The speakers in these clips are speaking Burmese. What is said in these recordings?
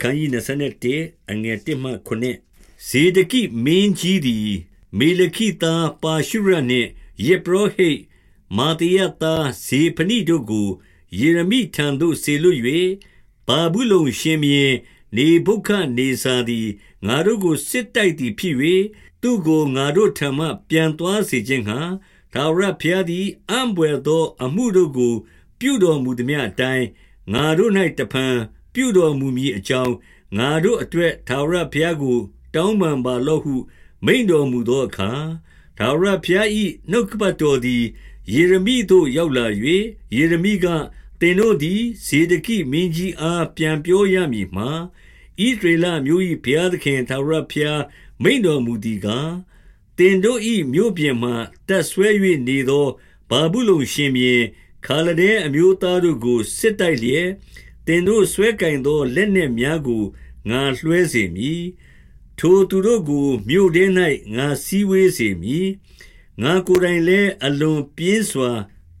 ခန်းကြီး21အငယ်1မှ9ဇေဒကိမင်းကြီးသည်မေလခိသားပါရှုရနှင့်ယေပရောဟိတ်မာတယသားဇေဖနိတို့ကိုယေရမိထံသို့ဆေလွတ်၍ဘာဘူးလုံရှင်မြေနေဘုခနေစာသည်ငါတို့ကိုစစ်တိုက်သည်ဖြစ်၍သူကိုငါတို့ထံမှပြန်သွားစေခြင်းဟံသာရဖျားသည်အံပွေသော အမှုတို့ကို ပြုတော်မူသည်မြအတိုင်းငါတို့၌တဖန် ပြုတော်မူမည်အကြောင်းငါတို့အတွက်သာရဖျားကို တောင်းပန်ပါလော့ဟု မိန်တော်မူသောအခါသာရဖျား၏နှုတ်ကပတ်တော်သည်ယေရမိသို့ရောက်လာ၍ယေရမိကသင်တို့သည်ဇေဒကိမင်းကြီးအားပြန်ပြောရမည်မှာဣဒရေလမျိုး၏ဘုရားသခင်သာရဘုရားမိန်တော်မူသည်ကားတင်တို့၏မြို့ပြင်မှတက်ဆွဲ၍နေသောဘာဘူးလုံရှင်မြေခါလဒဲအမျိုးသားတို့ကိုစစ်တိုက်လျက် တင်တို့ဆွဲကင်သောလက်နှင့်များကိုငါလွှဲစေမည်ထိုသူတို့ကိုမြို့ထဲ၌ငါစည်းဝေးစေမည်ငါကိုယ်တိုင်လည်းအလွန်ပြင်းစွာ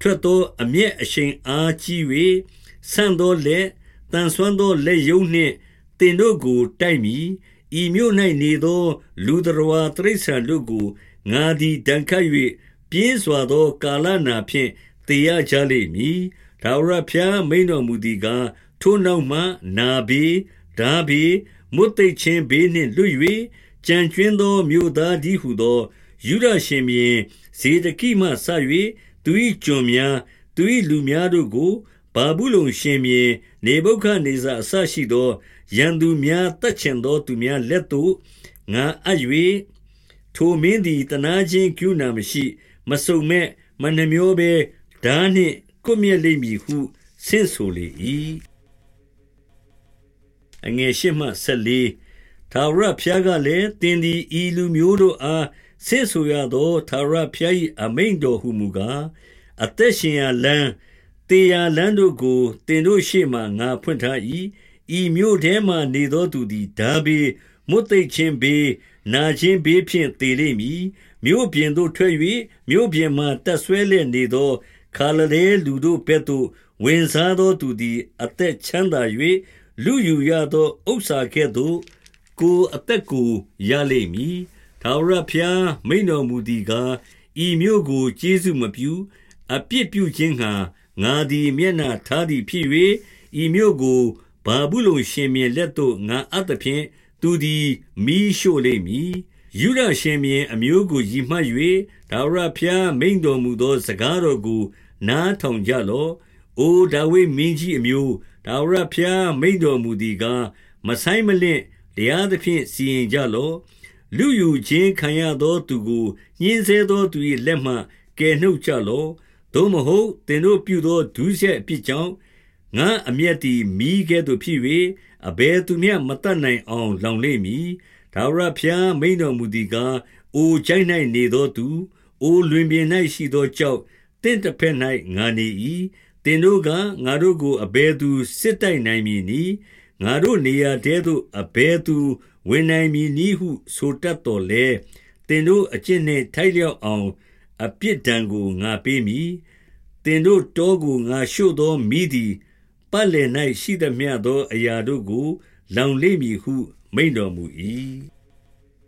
ထွက်သောအမျက်အရှိန်အားကြီး၍ဆန့်သောလက်တန်ဆွမ်းသောလက်ယုံနှင့်တင်တို့ကိုတိုက်မိဤမြို့၌နေသော လူတော်ဝါတရိษံတို့ကိုငါသည်ဒဏ်ခတ်၍ပြင်းစွာသော ကာလနာဖြင့်တေရကြလိမ့်မည်ဒါဝရဖျားမိန်တော်မူသည်ကား ထိုနောက်မှနာဘေးဓာဘေးမွတ်သိချင်းဘေးနှင့်လွတ်၍ကြံကျွင်းသောမြို့သားဒီဟုသောယူဒရှင်မြင်ဇေဒကိမှဆ၍သူ၏ကျွန်များသူ၏လူများတို့ကိုဘာဘူးလုံရှင်မြင်နေဘုခနေဇာအဆရှိသောရန်သူများတတ်ချင်သောသူများလက်သို့ငါအပ်၍ထိုမင်းသည်တနာချင်းကျူနာမရှိ မစုံမဲ့မနှမျောဘဲဓာနှင့်ကွမြက်လိမ့်မည်ဟုဆင့်ဆိုလေ၏ အငယ်ရှိမှဆက်လေးသာရဖျားကလည်းတင်းဒီဤလူမျိုးတို့အားဆင့်ဆိုရသောသာရဖျား၏အမိန်တော်ဟုမူကားအသက်ရှင်ရာလမ်းတေရာလမ်းတို့ကိုတင်တို့ရှေ့မှငါဖွင့်ထား၏ဤမြို့ထဲမှနေသောသူသည်ဒါဘေမွတ်သိချင်းဘေးနာချင်းဘေးဖြင့်တေလိမ့်မည်မြို့ပြင်သို့ထွက်၍မြို့ပြင်မှတက်ဆွဲလျက်နေသောခါလဒဲလူတို့ဘက်သို့ဝင်စားသောသူသည်အသက်ချမ်းသာ၍ လူယူရသောဥစ္စာကဲ့သို့ ကိုအသက်ကိုရလိမ့်မည်ထာဝရဘုရားမိန်တော်မူသည်ကားဤမြို့ကိုကျေးဇူးမပြုအပြစ်ပြုခြင်းငှာငါသည်မျက်နှာထားသည်ဖြစ်၍ဤမြို့ကိုဘာဘူးလုံရှင်မြင်လက်သို့ငါအပ်သဖြင့်သူသည်မိရှို့လိမ့်မည်ယူဒရှင်မြင်အမျိုးကိုယီမှတ်၍ဒါဝရဖျားမိန်တော်မူသောစကားတော်ကို နားထောင်ကြလော့။အိုဒါဝိမင်းကြီးအမျိုး ဒါဝရဖျားမိန်တော်မူသည်ကားမဆိုင်မလင့်တရားသဖြင့်စီရင်ကြလော့။လူယူခြင်းခံရသောသူကိုညှင်းဆဲသောသူ၏လက်မှကယ်နှုတ်ကြလော့။သို့မဟုတ်သင်တို့ပြုသောဒုစရိုက်အပြစ်ကြောင့်ငါအမျက်သည်မီးကဲ့သို့ဖြစ်၍အဘယ်သူမျှမတတ်နိုင်အောင်လောင်လိမ့်မည်။ထာဝရဘုရားမိန်တော်မူသည်ကားအိုကြိုက်၌နေသောသူအိုလွင်ပြင်၌ရှိသောကြောက်တင့်တစ်ဖက်၌ငါနေ၏တ င်တို့ကငါတို့ကို အဘယ်သူစစ်တိုက်နိုင်မည်နည်းငါတို့နေရာတဲသို့အဘယ်သူဝင်နိုင်မည်နည်းဟု ဆိုတတ်တော်လဲတင်တို့အကျင့်နှင့်ထိုက်လျောက်အောင် အပြစ်ဒဏ်ကိုငါပေးမည်တင်တို့တောကိုငါရှို့သောမိသည်ပတ်လည်၌ရှိသမျှသော အရာတို့ကို လောင်လိမ့်မည်ဟု မိန်တော်မူ၏